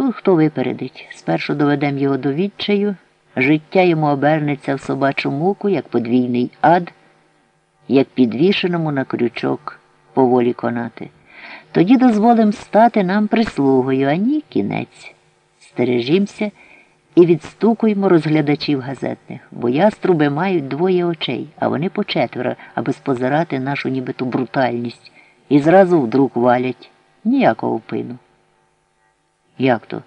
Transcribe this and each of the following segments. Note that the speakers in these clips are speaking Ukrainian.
Тут хто випередить. Спершу доведемо його до відчаю, життя йому обернеться в собачу муку, як подвійний ад, як підвішеному на крючок поволі конати. Тоді дозволим стати нам прислугою, а ні кінець. Стережімося і відстукуємо розглядачів газетних, бо яструби мають двоє очей, а вони по четверо, аби спозирати нашу нібито брутальність, і зразу вдруг валять ніякого впину. Як то?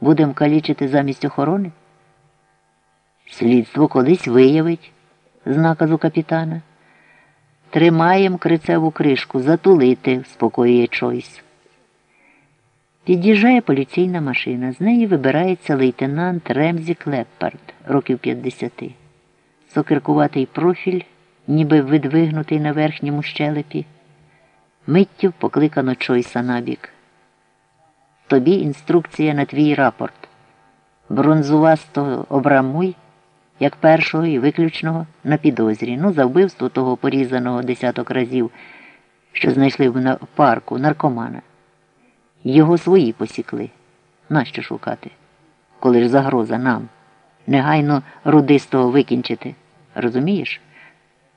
Будем калічити замість охорони? Слідство колись виявить, з наказу капітана. Тримаєм крицеву кришку, затулити, спокоює Чойс. Під'їжджає поліційна машина. З неї вибирається лейтенант Ремзі Клеппард, років 50. Сокиркуватий профіль, ніби видвигнутий на верхньому щелепі. Миттю покликано Чойса набік. Тобі інструкція на твій рапорт. Бронзувасто обрамуй, як першого і виключного, на підозрі. Ну, за вбивство того порізаного десяток разів, що знайшли в парку наркомана. Його свої посікли. Нащо шукати? Коли ж загроза нам? Негайно рудистого викінчити. Розумієш?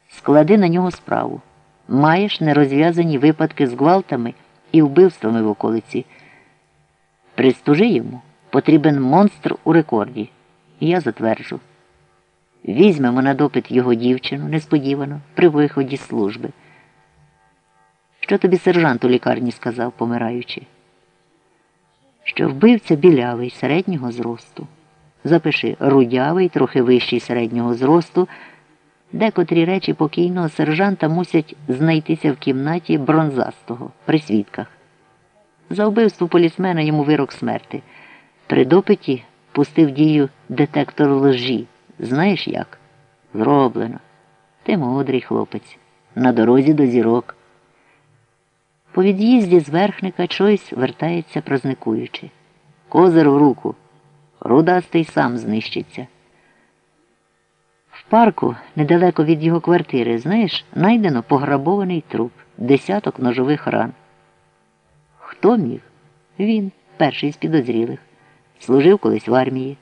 Склади на нього справу. Маєш нерозв'язані випадки з гвалтами і вбивствами в околиці. Пристужи йому, потрібен монстр у рекорді. І я затверджу. Візьмемо на допит його дівчину несподівано при виході з служби. Що тобі сержант у лікарні сказав, помираючи? Що вбивця білявий середнього зросту. Запиши рудявий, трохи вищий середнього зросту. Декотрі речі покійного сержанта мусять знайтися в кімнаті бронзастого при свідках. За вбивство полісмена йому вирок смерти. При допиті пустив дію детектор лжі. Знаєш як? Зроблено. Ти мудрий хлопець. На дорозі до зірок. По від'їзді з верхника Чойс вертається прозникуючи. Козир в руку. Рудастий сам знищиться. В парку, недалеко від його квартири, знаєш, найдено пограбований труп, десяток ножових ран. Хто міг? Він, перший з підозрілих. Служив колись в армії.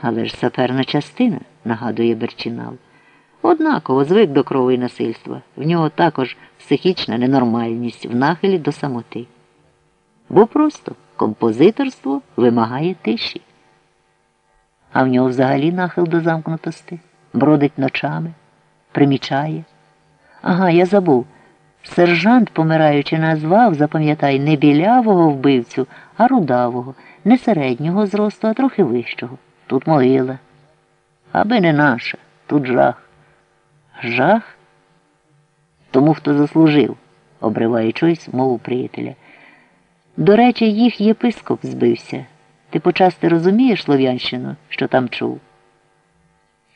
Але ж саперна частина, нагадує Берчинал. Однаково звик до крови і насильства. В нього також психічна ненормальність в нахилі до самоти. Бо просто композиторство вимагає тиші. А в нього взагалі нахил до замкнутості, бродить ночами, примічає. Ага, я забув. Сержант, помираючи, назвав, запам'ятай, не білявого вбивцю, а рудавого, не середнього зросту, а трохи вищого. Тут могила. Аби не наша, тут жах. Жах? Тому хто заслужив, обриває чойсь мову приятеля. До речі, їх єпископ збився. Ти почасти розумієш Слов'янщину, що там чув?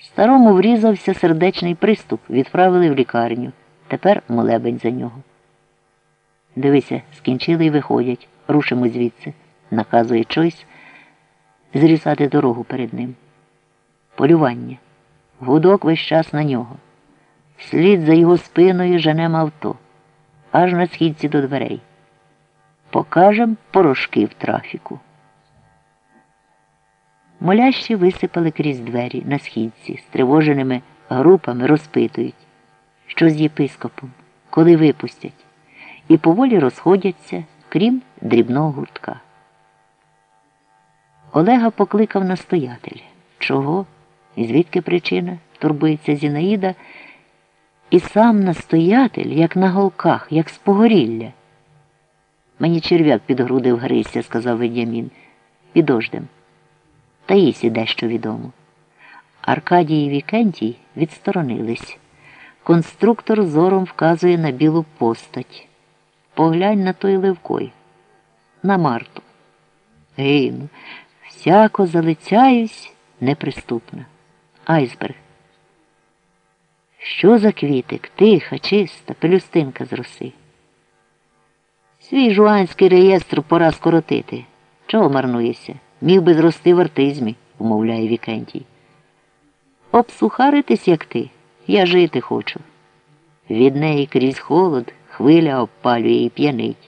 Старому врізався сердечний приступ, відправили в лікарню. Тепер молебень за нього. Дивися, скінчили і виходять. Рушимо звідси, наказує Чойс зрізати дорогу перед ним. Полювання. Гудок весь час на нього. Слід за його спиною женем авто, аж на східці до дверей. Покажем порошки в трафіку. Молящі висипали крізь двері на східці, стривоженими групами розпитують, що з єпископом, коли випустять, і поволі розходяться, крім дрібного гуртка. Олега покликав настоятель. Чого? І звідки причина? турбується Зінаїда. І сам настоятель, як на голках, як з погорілля. Мені черв'як під груди вгризся, сказав Ведямін. Підождем. Таїсі дещо відомо. Аркадій і Вікентій відсторонились. Конструктор зором вказує на білу постать. Поглянь на той Левкой, на Марту. Гину, всяко залицяюсь неприступна. Айсберг. Що за квітик? Тиха, чиста, пелюстинка з роси. Свій жуанський реєстр пора скоротити. Чого марнуєшся? Міг би зрости в артизмі, умовляє Вікентій. Обсухаритись, як ти, я жити хочу. Від неї крізь холод хвиля обпалює і п'янить.